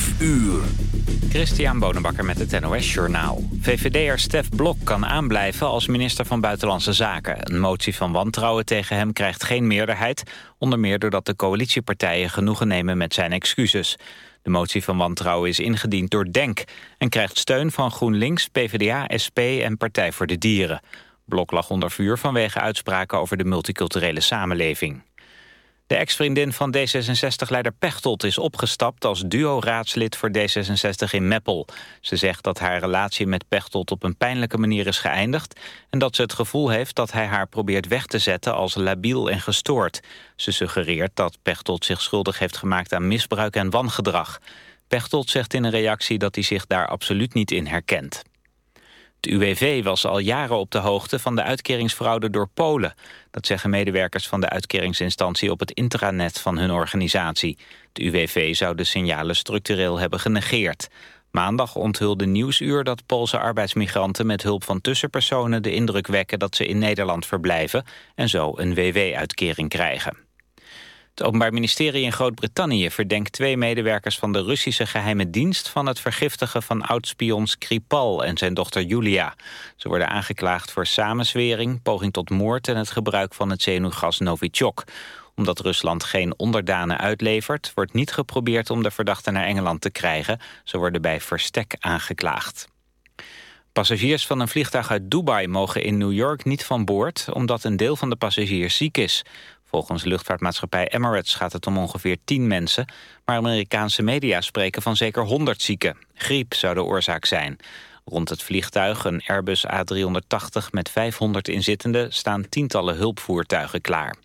5 uur. Christian Bonenbakker met het NOS Journaal. VVD'er Stef Blok kan aanblijven als minister van Buitenlandse Zaken. Een motie van wantrouwen tegen hem krijgt geen meerderheid... onder meer doordat de coalitiepartijen genoegen nemen met zijn excuses. De motie van wantrouwen is ingediend door DENK... en krijgt steun van GroenLinks, PvdA, SP en Partij voor de Dieren. Blok lag onder vuur vanwege uitspraken over de multiculturele samenleving. De ex-vriendin van D66-leider Pechtold is opgestapt als duo-raadslid voor D66 in Meppel. Ze zegt dat haar relatie met Pechtold op een pijnlijke manier is geëindigd... en dat ze het gevoel heeft dat hij haar probeert weg te zetten als labiel en gestoord. Ze suggereert dat Pechtold zich schuldig heeft gemaakt aan misbruik en wangedrag. Pechtold zegt in een reactie dat hij zich daar absoluut niet in herkent. Het UWV was al jaren op de hoogte van de uitkeringsfraude door Polen. Dat zeggen medewerkers van de uitkeringsinstantie op het intranet van hun organisatie. Het UWV zou de signalen structureel hebben genegeerd. Maandag onthulde Nieuwsuur dat Poolse arbeidsmigranten met hulp van tussenpersonen de indruk wekken dat ze in Nederland verblijven en zo een WW-uitkering krijgen. Het Openbaar Ministerie in Groot-Brittannië verdenkt twee medewerkers van de Russische geheime dienst van het vergiftigen van oudspion Skripal en zijn dochter Julia. Ze worden aangeklaagd voor samenzwering, poging tot moord en het gebruik van het zenuwgas Novichok. Omdat Rusland geen onderdanen uitlevert, wordt niet geprobeerd om de verdachten naar Engeland te krijgen. Ze worden bij verstek aangeklaagd. Passagiers van een vliegtuig uit Dubai mogen in New York niet van boord... omdat een deel van de passagiers ziek is. Volgens luchtvaartmaatschappij Emirates gaat het om ongeveer 10 mensen... maar Amerikaanse media spreken van zeker 100 zieken. Griep zou de oorzaak zijn. Rond het vliegtuig, een Airbus A380 met 500 inzittenden... staan tientallen hulpvoertuigen klaar.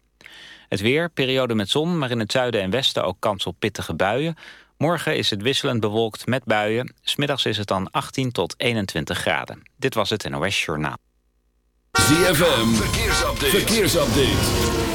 Het weer, periode met zon, maar in het zuiden en westen ook kans op pittige buien. Morgen is het wisselend bewolkt met buien. Smiddags is het dan 18 tot 21 graden. Dit was het NOS Journaal. ZFM, verkeersupdate. verkeersupdate.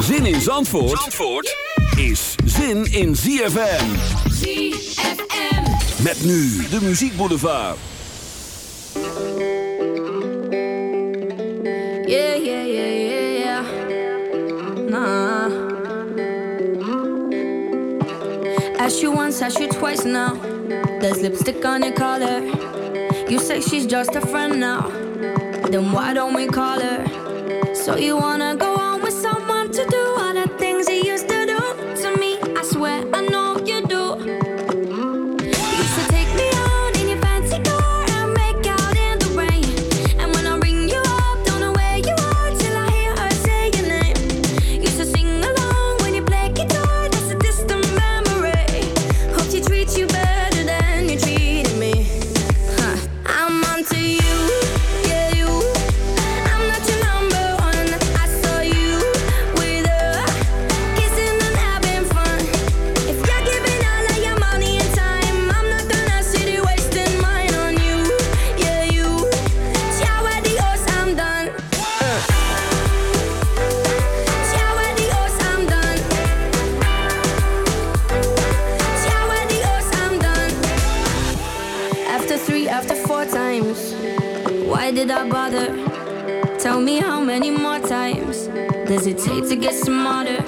Zin in Zandvoort, Zandvoort is zin in ZFM. ZFM. Met nu de muziekboulevard. Yeah, yeah, yeah, yeah, yeah. Nah. Ask you once, ask you twice now. There's lipstick on your collar. You say she's just a friend now. Then why don't we call her? So you wanna go smarter?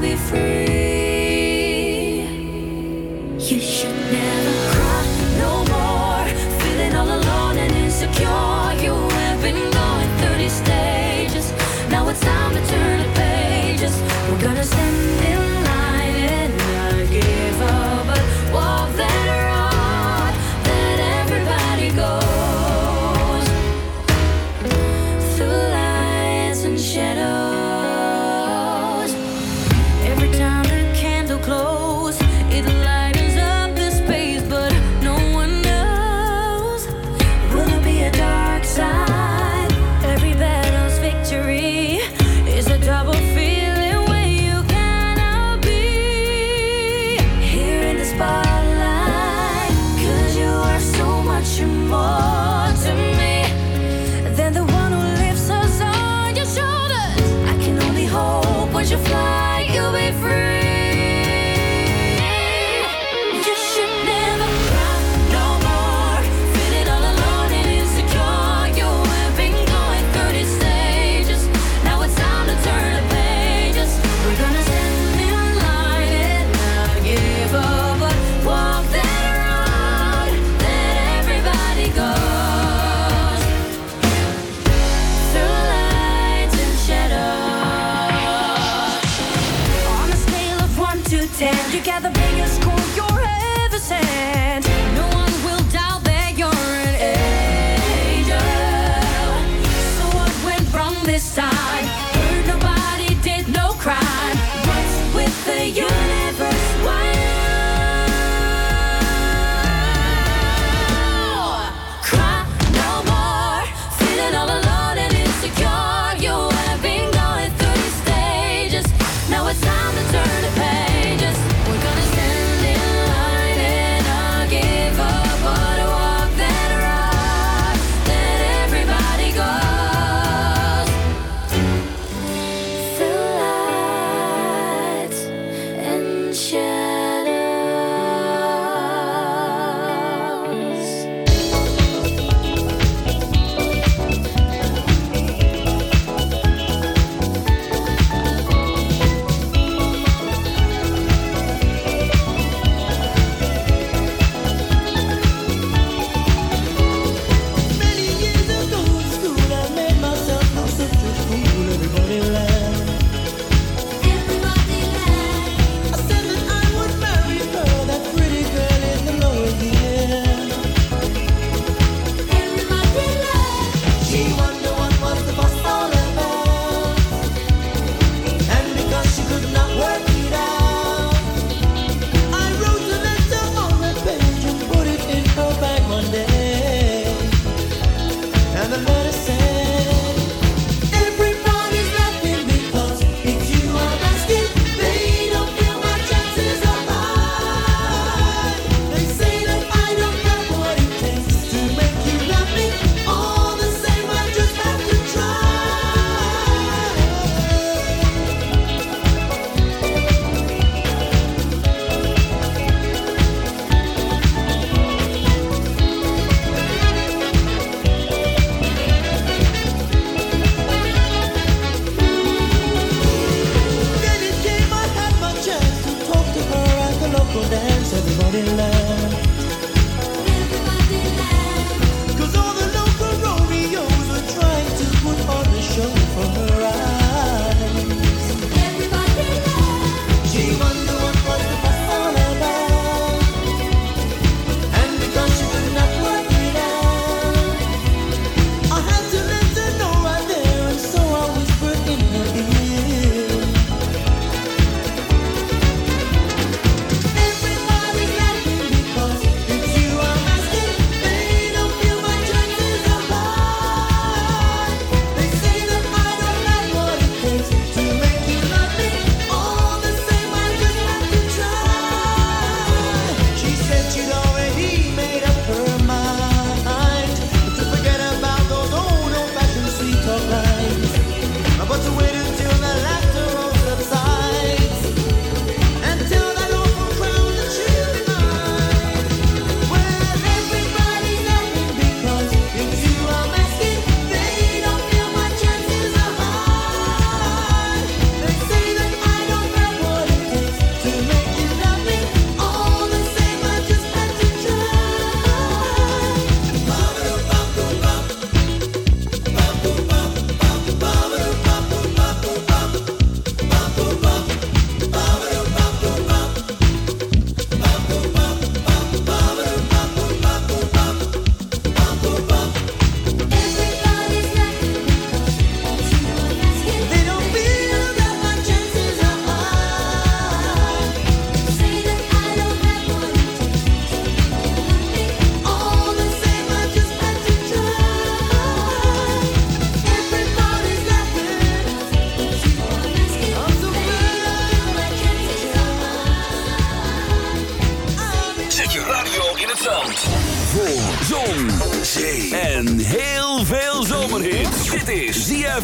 Be free.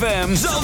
ZFM Zandvoort.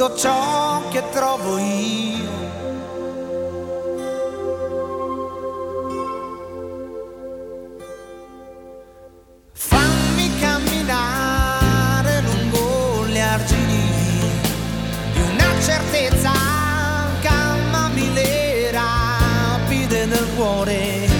tutto ciò che trovo io. Fammi camminare lungo le argini di una certezza, calmami le rapide del cuore.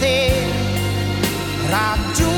te raggiungo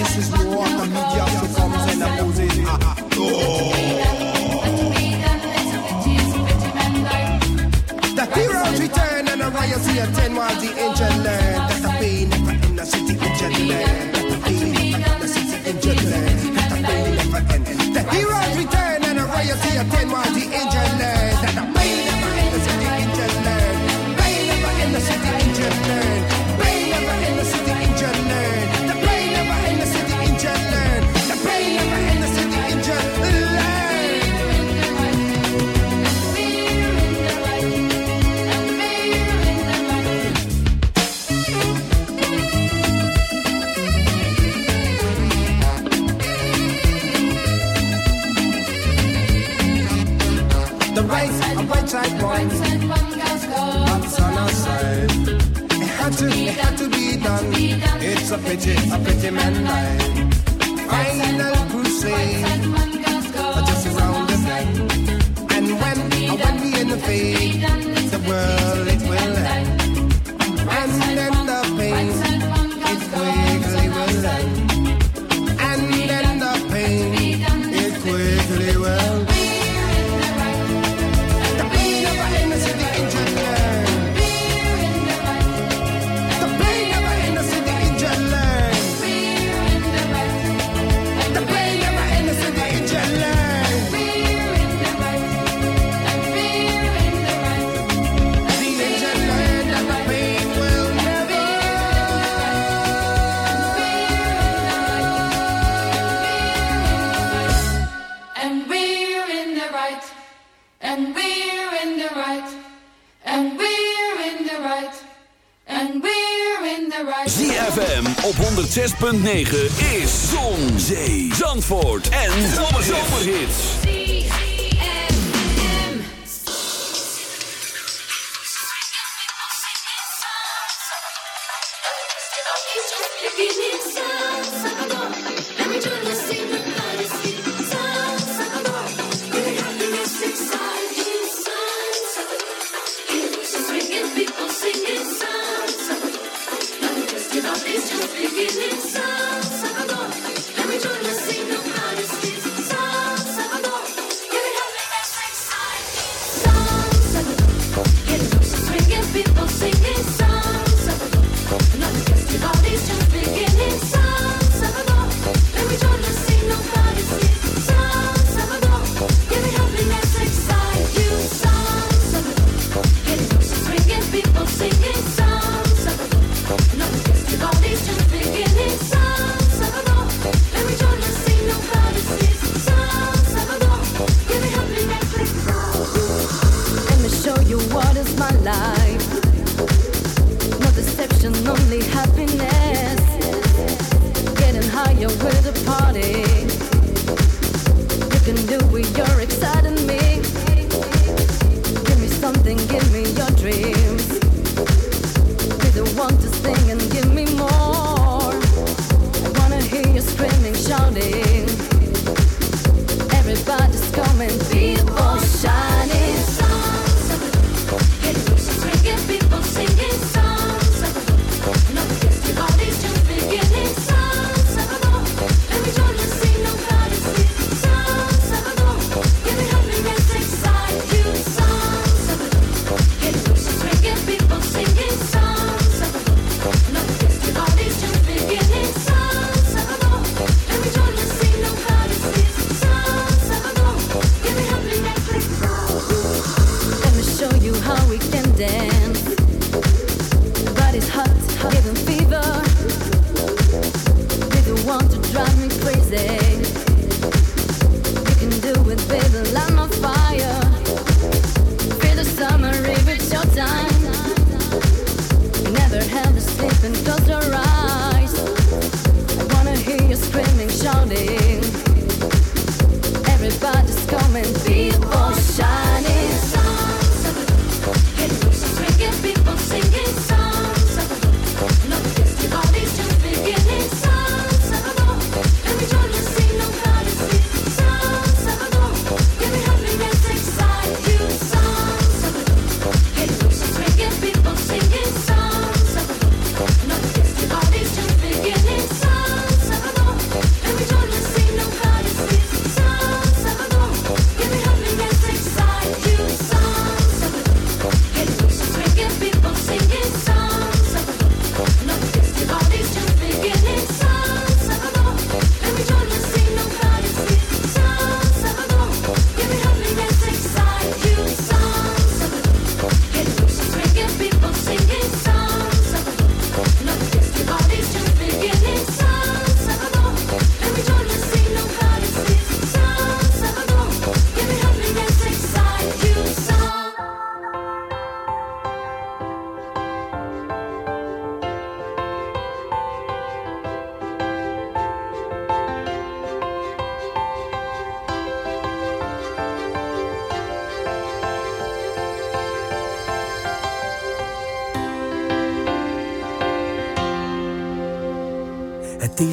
this is pity, a pretty man life. Final crusade. and we're in the right. And we're in the right. And we're in the right. ZFM op 106.9 is Zon, Zee, Zandvoort en Zomerhits.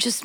just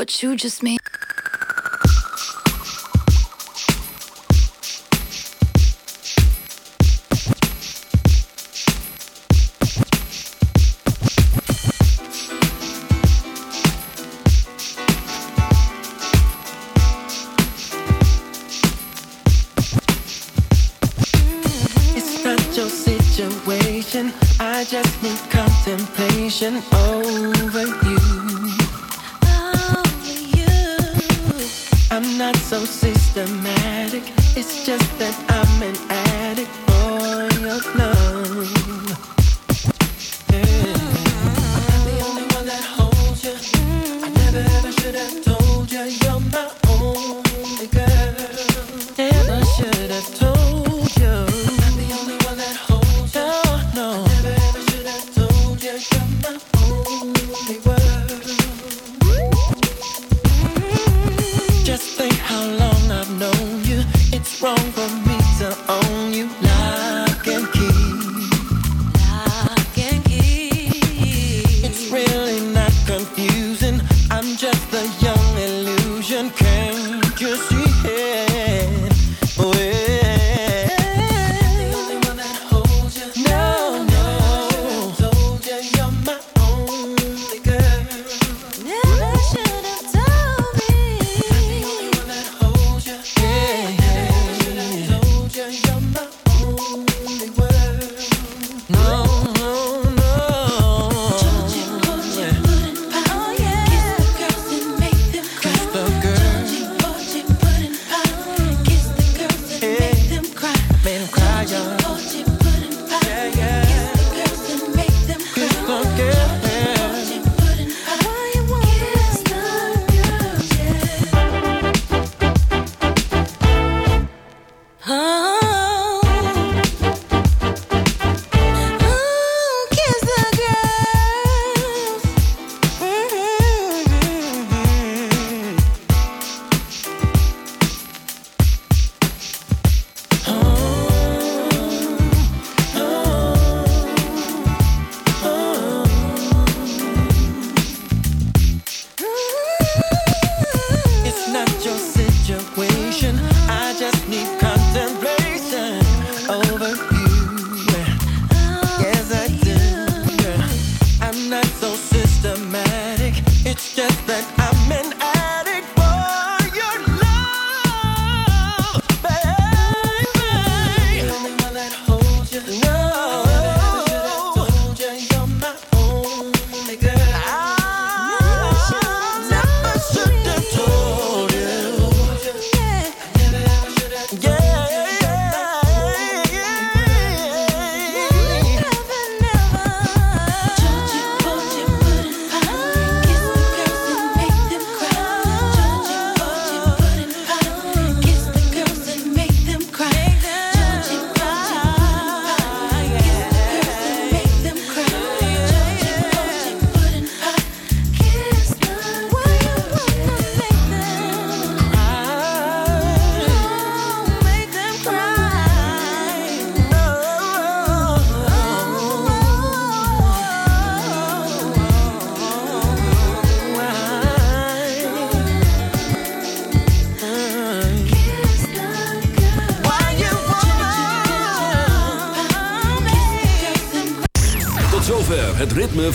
what you just made. I just need contemplation over you. I'm not so systematic. It's just that I'm an addict for your love.